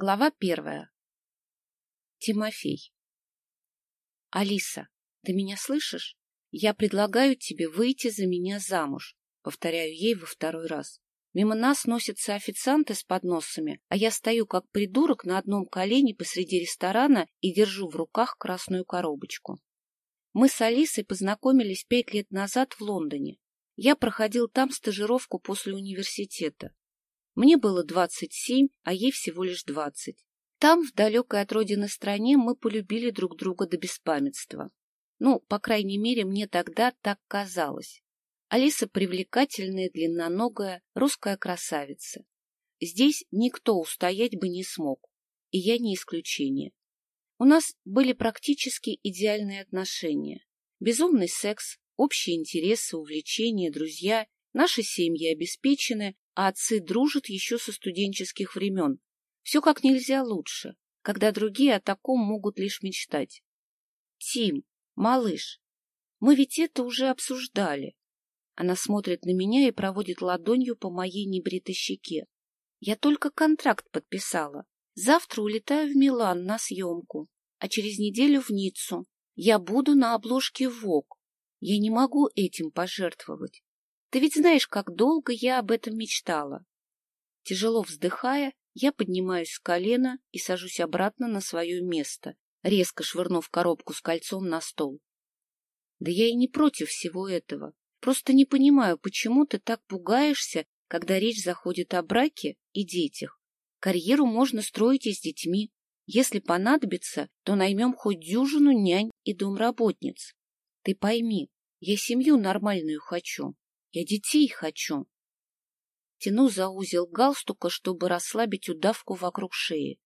Глава первая. Тимофей. Алиса, ты меня слышишь? Я предлагаю тебе выйти за меня замуж, повторяю ей во второй раз. Мимо нас носятся официанты с подносами, а я стою как придурок на одном колене посреди ресторана и держу в руках красную коробочку. Мы с Алисой познакомились пять лет назад в Лондоне. Я проходил там стажировку после университета. Мне было двадцать семь, а ей всего лишь двадцать. Там, в далекой от родины стране, мы полюбили друг друга до беспамятства. Ну, по крайней мере, мне тогда так казалось. Алиса привлекательная, длинноногая, русская красавица. Здесь никто устоять бы не смог, и я не исключение. У нас были практически идеальные отношения. Безумный секс, общие интересы, увлечения, друзья. Наши семьи обеспечены, а отцы дружат еще со студенческих времен. Все как нельзя лучше, когда другие о таком могут лишь мечтать. Тим, малыш, мы ведь это уже обсуждали. Она смотрит на меня и проводит ладонью по моей небритой щеке. Я только контракт подписала. Завтра улетаю в Милан на съемку, а через неделю в Ниццу. Я буду на обложке ВОК. Я не могу этим пожертвовать. Ты ведь знаешь, как долго я об этом мечтала. Тяжело вздыхая, я поднимаюсь с колена и сажусь обратно на свое место, резко швырнув коробку с кольцом на стол. Да я и не против всего этого. Просто не понимаю, почему ты так пугаешься, когда речь заходит о браке и детях. Карьеру можно строить и с детьми. Если понадобится, то наймем хоть дюжину нянь и домработниц. Ты пойми, я семью нормальную хочу. Я детей хочу. Тяну за узел галстука, чтобы расслабить удавку вокруг шеи.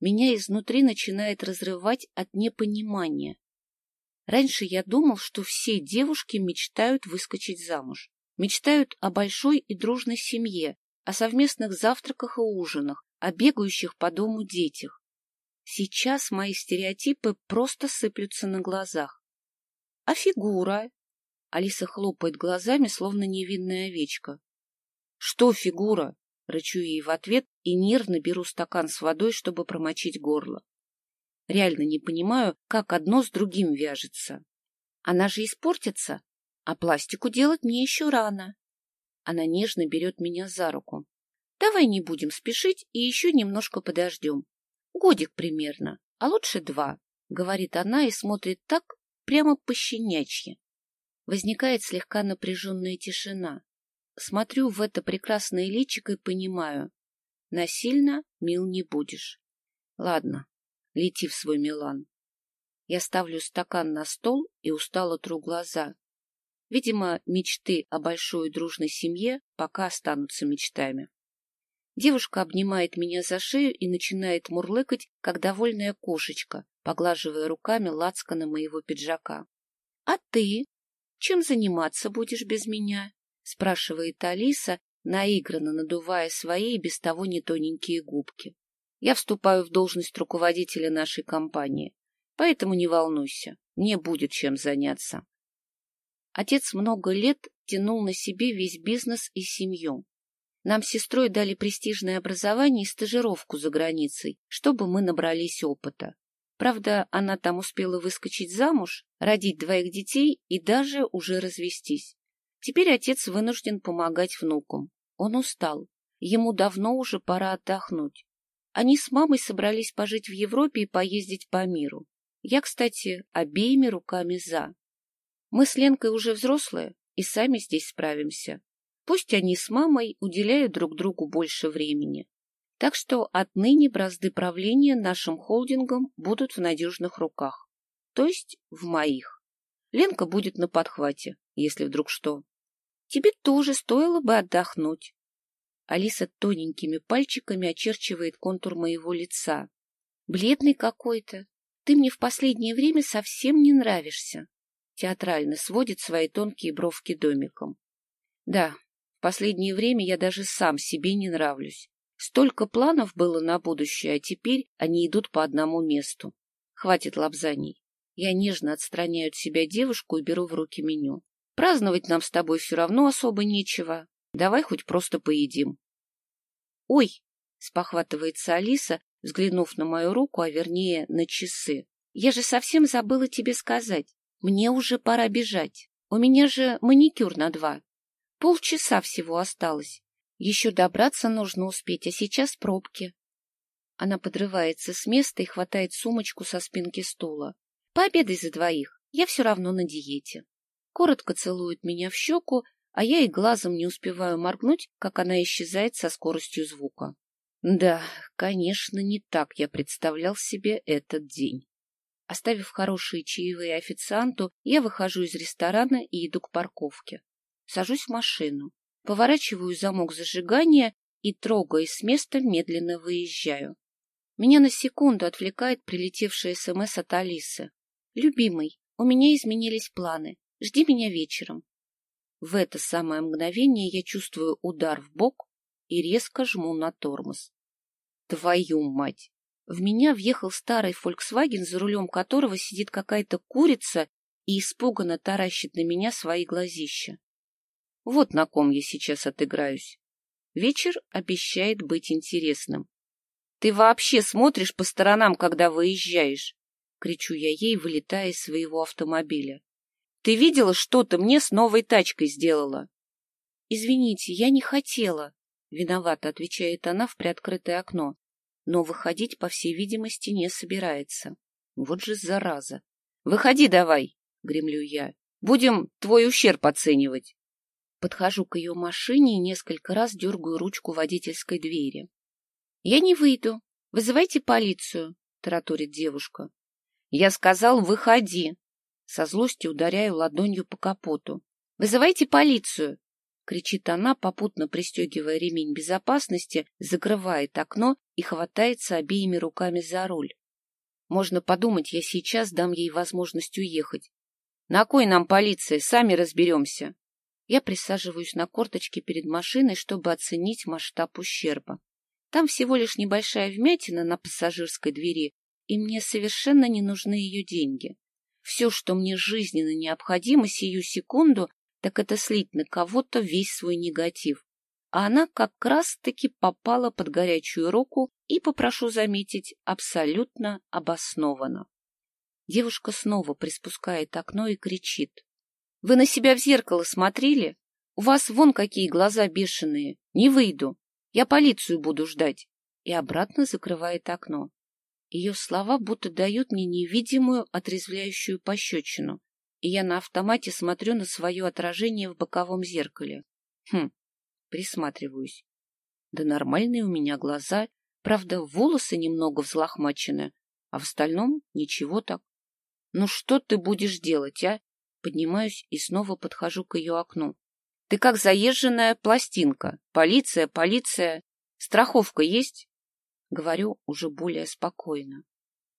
Меня изнутри начинает разрывать от непонимания. Раньше я думал, что все девушки мечтают выскочить замуж. Мечтают о большой и дружной семье, о совместных завтраках и ужинах, о бегающих по дому детях. Сейчас мои стереотипы просто сыплются на глазах. А фигура, Алиса хлопает глазами, словно невинная овечка. — Что фигура? — рычу ей в ответ и нервно беру стакан с водой, чтобы промочить горло. Реально не понимаю, как одно с другим вяжется. Она же испортится, а пластику делать мне еще рано. Она нежно берет меня за руку. Давай не будем спешить и еще немножко подождем. Годик примерно, а лучше два, — говорит она и смотрит так прямо пощенячье. Возникает слегка напряженная тишина. Смотрю в это прекрасное личико и понимаю. Насильно мил не будешь. Ладно, лети в свой Милан. Я ставлю стакан на стол и устало тру глаза. Видимо, мечты о большой дружной семье пока останутся мечтами. Девушка обнимает меня за шею и начинает мурлыкать, как довольная кошечка, поглаживая руками лацкана моего пиджака. — А ты? Чем заниматься будешь без меня? — спрашивает Алиса, наигранно надувая свои без того не тоненькие губки. Я вступаю в должность руководителя нашей компании, поэтому не волнуйся, мне будет чем заняться. Отец много лет тянул на себе весь бизнес и семью. Нам с сестрой дали престижное образование и стажировку за границей, чтобы мы набрались опыта. Правда, она там успела выскочить замуж, родить двоих детей и даже уже развестись. Теперь отец вынужден помогать внукам. Он устал. Ему давно уже пора отдохнуть. Они с мамой собрались пожить в Европе и поездить по миру. Я, кстати, обеими руками за. Мы с Ленкой уже взрослые и сами здесь справимся. Пусть они с мамой уделяют друг другу больше времени. Так что отныне бразды правления нашим холдингом будут в надежных руках. То есть в моих. Ленка будет на подхвате, если вдруг что. Тебе тоже стоило бы отдохнуть. Алиса тоненькими пальчиками очерчивает контур моего лица. Бледный какой-то. Ты мне в последнее время совсем не нравишься. Театрально сводит свои тонкие бровки домиком. Да, в последнее время я даже сам себе не нравлюсь. Столько планов было на будущее, а теперь они идут по одному месту. Хватит лапзаний. Я нежно отстраняю от себя девушку и беру в руки меню. Праздновать нам с тобой все равно особо нечего. Давай хоть просто поедим. — Ой! — спохватывается Алиса, взглянув на мою руку, а вернее на часы. Я же совсем забыла тебе сказать. Мне уже пора бежать. У меня же маникюр на два. Полчаса всего осталось. Еще добраться нужно успеть, а сейчас пробки. Она подрывается с места и хватает сумочку со спинки стула. Пообедай за двоих, я все равно на диете. Коротко целует меня в щеку, а я и глазом не успеваю моргнуть, как она исчезает со скоростью звука. Да, конечно, не так я представлял себе этот день. Оставив хорошие чаевые официанту, я выхожу из ресторана и иду к парковке. Сажусь в машину, поворачиваю замок зажигания и, трогаясь с места, медленно выезжаю. Меня на секунду отвлекает прилетевшая СМС от Алисы. «Любимый, у меня изменились планы. Жди меня вечером». В это самое мгновение я чувствую удар в бок и резко жму на тормоз. Твою мать! В меня въехал старый Volkswagen, за рулем которого сидит какая-то курица и испуганно таращит на меня свои глазища. Вот на ком я сейчас отыграюсь. Вечер обещает быть интересным. Ты вообще смотришь по сторонам, когда выезжаешь? Кричу я ей, вылетая из своего автомобиля. Ты видела, что ты мне с новой тачкой сделала? Извините, я не хотела. Виновато отвечает она в приоткрытое окно. Но выходить, по всей видимости, не собирается. Вот же зараза. Выходи давай, гремлю я. Будем твой ущерб оценивать. Подхожу к ее машине и несколько раз дергаю ручку водительской двери. Я не выйду. Вызывайте полицию, тараторит девушка. Я сказал, выходи. Со злостью ударяю ладонью по капоту. Вызывайте полицию, кричит она, попутно пристегивая ремень безопасности, закрывает окно и хватается обеими руками за руль. Можно подумать, я сейчас дам ей возможность уехать. На кой нам полиция? Сами разберемся. Я присаживаюсь на корточки перед машиной, чтобы оценить масштаб ущерба. Там всего лишь небольшая вмятина на пассажирской двери, и мне совершенно не нужны ее деньги. Все, что мне жизненно необходимо сию секунду, так это слить на кого-то весь свой негатив. А она как раз-таки попала под горячую руку и, попрошу заметить, абсолютно обоснованно. Девушка снова приспускает окно и кричит. — Вы на себя в зеркало смотрели? У вас вон какие глаза бешеные. Не выйду. Я полицию буду ждать. И обратно закрывает окно. Ее слова будто дают мне невидимую отрезвляющую пощечину, и я на автомате смотрю на свое отражение в боковом зеркале. Хм, присматриваюсь. Да нормальные у меня глаза, правда, волосы немного взлохмачены, а в остальном ничего так. Ну что ты будешь делать, а? Поднимаюсь и снова подхожу к ее окну. Ты как заезженная пластинка. Полиция, полиция. Страховка есть? Говорю уже более спокойно.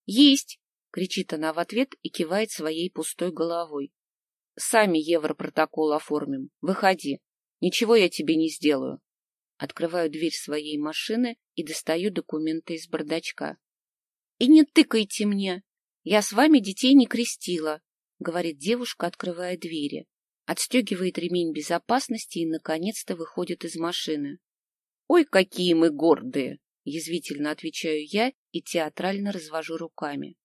Есть, кричит она в ответ и кивает своей пустой головой. Сами европротокол оформим. Выходи. Ничего я тебе не сделаю. Открываю дверь своей машины и достаю документы из бардачка. — И не тыкайте мне. Я с вами детей не крестила, — говорит девушка, открывая двери отстегивает ремень безопасности и, наконец-то, выходит из машины. — Ой, какие мы гордые! — язвительно отвечаю я и театрально развожу руками.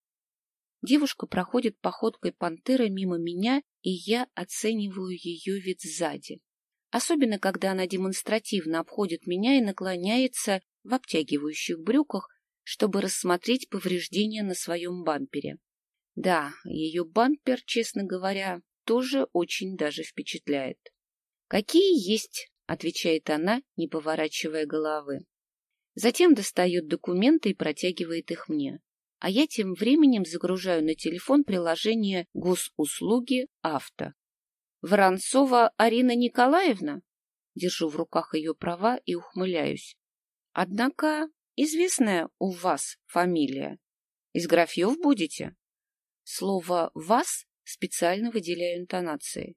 Девушка проходит походкой пантеры мимо меня, и я оцениваю ее вид сзади. Особенно, когда она демонстративно обходит меня и наклоняется в обтягивающих брюках, чтобы рассмотреть повреждения на своем бампере. Да, ее бампер, честно говоря, тоже очень даже впечатляет. «Какие есть», — отвечает она, не поворачивая головы. Затем достает документы и протягивает их мне. А я тем временем загружаю на телефон приложение госуслуги авто. Воронцова Арина Николаевна? Держу в руках ее права и ухмыляюсь. Однако известная у вас фамилия. Из графьев будете? Слово «вас» специально выделяю интонации.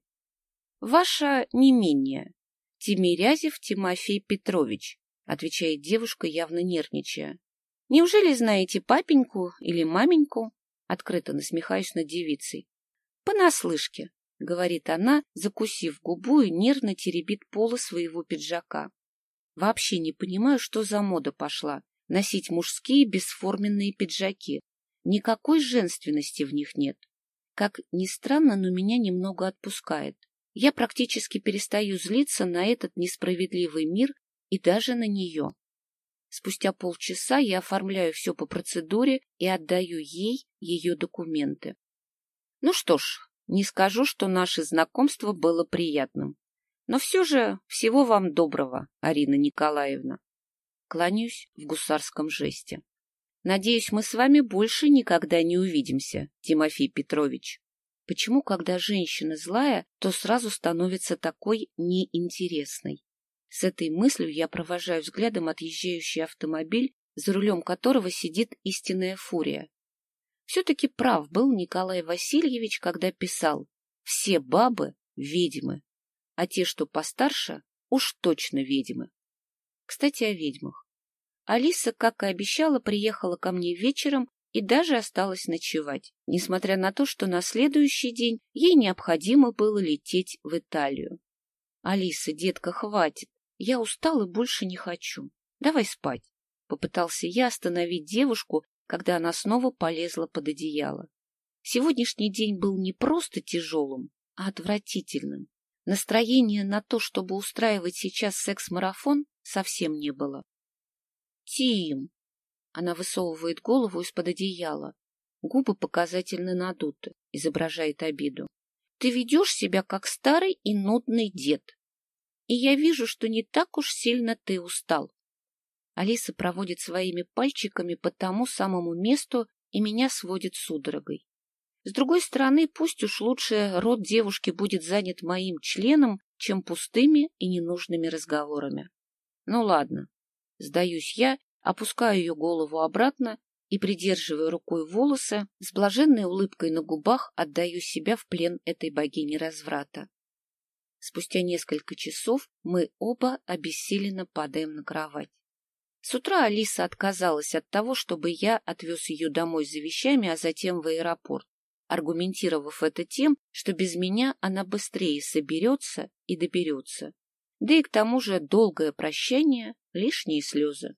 Ваша не менее. Тимирязев Тимофей Петрович, отвечает девушка, явно нервничая. Неужели знаете папеньку или маменьку? Открыто насмехаюсь над девицей. Понаслышке, говорит она, закусив губу и нервно теребит полы своего пиджака. Вообще не понимаю, что за мода пошла. носить мужские бесформенные пиджаки. Никакой женственности в них нет. Как ни странно, но меня немного отпускает. Я практически перестаю злиться на этот несправедливый мир и даже на нее. Спустя полчаса я оформляю все по процедуре и отдаю ей ее документы. Ну что ж, не скажу, что наше знакомство было приятным. Но все же всего вам доброго, Арина Николаевна. Кланяюсь в гусарском жесте. Надеюсь, мы с вами больше никогда не увидимся, Тимофей Петрович. Почему, когда женщина злая, то сразу становится такой неинтересной? С этой мыслью я провожаю взглядом отъезжающий автомобиль, за рулем которого сидит истинная фурия. Все-таки прав был Николай Васильевич, когда писал «Все бабы — ведьмы, а те, что постарше, уж точно ведьмы». Кстати, о ведьмах. Алиса, как и обещала, приехала ко мне вечером и даже осталась ночевать, несмотря на то, что на следующий день ей необходимо было лететь в Италию. — Алиса, детка, хватит. Я устал и больше не хочу. Давай спать. Попытался я остановить девушку, когда она снова полезла под одеяло. Сегодняшний день был не просто тяжелым, а отвратительным. Настроения на то, чтобы устраивать сейчас секс-марафон, совсем не было. «Тим!» Она высовывает голову из-под одеяла. Губы показательно надуты, изображает обиду. «Ты ведешь себя, как старый и нудный дед и я вижу, что не так уж сильно ты устал. Алиса проводит своими пальчиками по тому самому месту и меня сводит судорогой. С другой стороны, пусть уж лучше рот девушки будет занят моим членом, чем пустыми и ненужными разговорами. Ну ладно, сдаюсь я, опускаю ее голову обратно и, придерживая рукой волосы, с блаженной улыбкой на губах отдаю себя в плен этой богини разврата. Спустя несколько часов мы оба обессиленно падаем на кровать. С утра Алиса отказалась от того, чтобы я отвез ее домой за вещами, а затем в аэропорт, аргументировав это тем, что без меня она быстрее соберется и доберется. Да и к тому же долгое прощание — лишние слезы.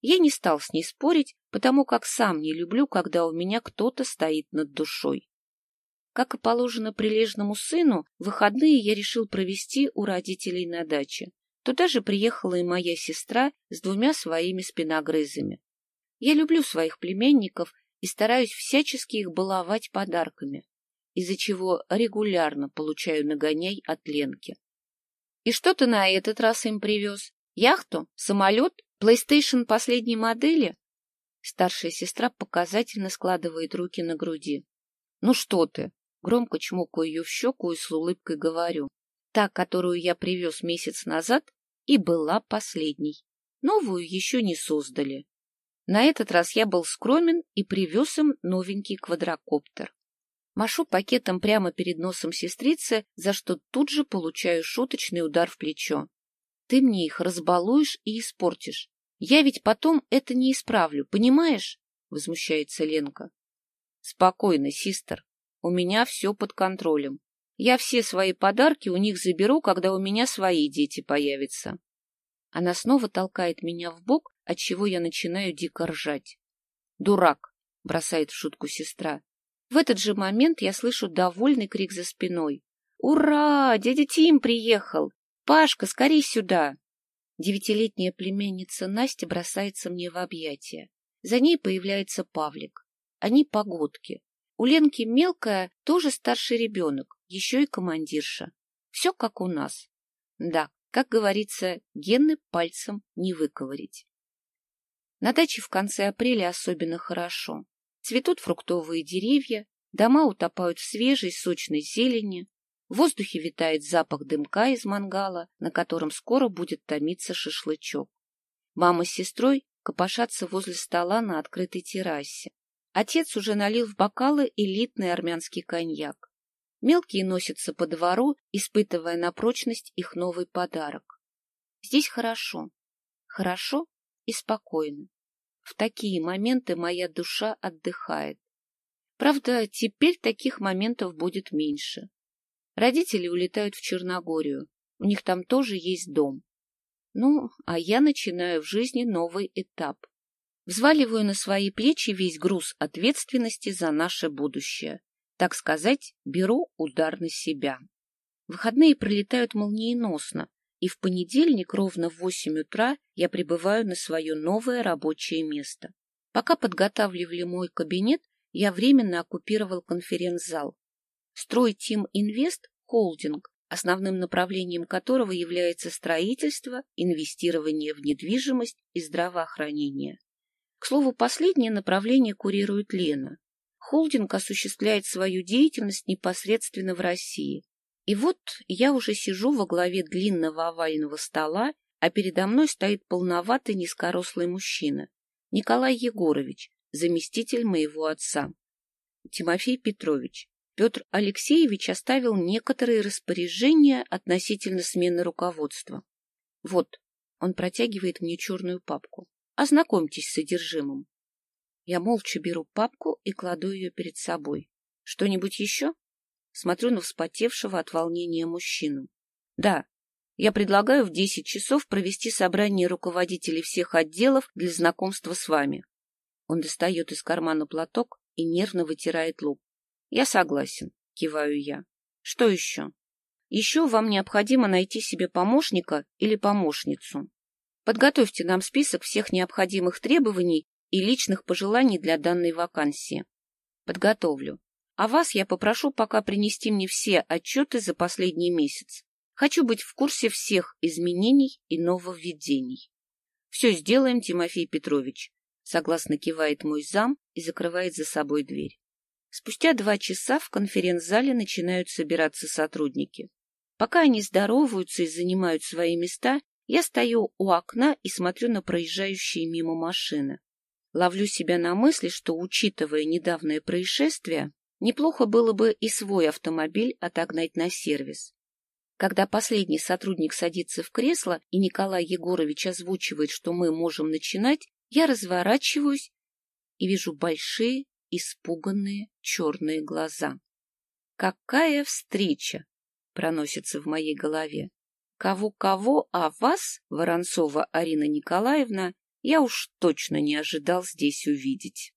Я не стал с ней спорить, потому как сам не люблю, когда у меня кто-то стоит над душой. Как и положено прилежному сыну, выходные я решил провести у родителей на даче. Туда же приехала и моя сестра с двумя своими спиногрызами. Я люблю своих племянников и стараюсь всячески их баловать подарками, из-за чего регулярно получаю нагоняй от Ленки. — И что ты на этот раз им привез? Яхту? Самолет? PlayStation последней модели? Старшая сестра показательно складывает руки на груди. — Ну что ты? Громко чмокаю ее в щеку и с улыбкой говорю. Та, которую я привез месяц назад, и была последней. Новую еще не создали. На этот раз я был скромен и привез им новенький квадрокоптер. Машу пакетом прямо перед носом сестрицы, за что тут же получаю шуточный удар в плечо. Ты мне их разбалуешь и испортишь. Я ведь потом это не исправлю, понимаешь? Возмущается Ленка. Спокойно, систер. У меня все под контролем. Я все свои подарки у них заберу, когда у меня свои дети появятся. Она снова толкает меня в бок, от чего я начинаю дико ржать. «Дурак!» — бросает в шутку сестра. В этот же момент я слышу довольный крик за спиной. «Ура! Дядя Тим приехал! Пашка, скорей сюда!» Девятилетняя племянница Настя бросается мне в объятия. За ней появляется Павлик. Они погодки. У Ленки мелкая тоже старший ребенок, еще и командирша. Все как у нас. Да, как говорится, гены пальцем не выковырить. На даче в конце апреля особенно хорошо. Цветут фруктовые деревья, дома утопают в свежей сочной зелени, в воздухе витает запах дымка из мангала, на котором скоро будет томиться шашлычок. Мама с сестрой копошатся возле стола на открытой террасе. Отец уже налил в бокалы элитный армянский коньяк. Мелкие носятся по двору, испытывая на прочность их новый подарок. Здесь хорошо. Хорошо и спокойно. В такие моменты моя душа отдыхает. Правда, теперь таких моментов будет меньше. Родители улетают в Черногорию. У них там тоже есть дом. Ну, а я начинаю в жизни новый этап. Взваливаю на свои плечи весь груз ответственности за наше будущее. Так сказать, беру удар на себя. Выходные пролетают молниеносно, и в понедельник ровно в восемь утра я прибываю на свое новое рабочее место. Пока подготавливали мой кабинет, я временно оккупировал конференц-зал. Строй Тим Инвест – холдинг, основным направлением которого является строительство, инвестирование в недвижимость и здравоохранение. К слову, последнее направление курирует Лена. Холдинг осуществляет свою деятельность непосредственно в России. И вот я уже сижу во главе длинного овального стола, а передо мной стоит полноватый низкорослый мужчина, Николай Егорович, заместитель моего отца. Тимофей Петрович. Петр Алексеевич оставил некоторые распоряжения относительно смены руководства. Вот, он протягивает мне черную папку. Ознакомьтесь с содержимым. Я молча беру папку и кладу ее перед собой. Что-нибудь еще? Смотрю на вспотевшего от волнения мужчину. Да, я предлагаю в десять часов провести собрание руководителей всех отделов для знакомства с вами. Он достает из кармана платок и нервно вытирает лоб. Я согласен, киваю я. Что еще? Еще вам необходимо найти себе помощника или помощницу. Подготовьте нам список всех необходимых требований и личных пожеланий для данной вакансии. Подготовлю. А вас я попрошу пока принести мне все отчеты за последний месяц. Хочу быть в курсе всех изменений и нововведений. Все сделаем, Тимофей Петрович. Согласно кивает мой зам и закрывает за собой дверь. Спустя два часа в конференц-зале начинают собираться сотрудники. Пока они здороваются и занимают свои места, я стою у окна и смотрю на проезжающие мимо машины. Ловлю себя на мысли, что, учитывая недавнее происшествие, Неплохо было бы и свой автомобиль отогнать на сервис. Когда последний сотрудник садится в кресло и Николай Егорович озвучивает, что мы можем начинать, я разворачиваюсь и вижу большие, испуганные черные глаза. «Какая встреча!» — проносится в моей голове. Кого-кого, а вас, Воронцова Арина Николаевна, я уж точно не ожидал здесь увидеть.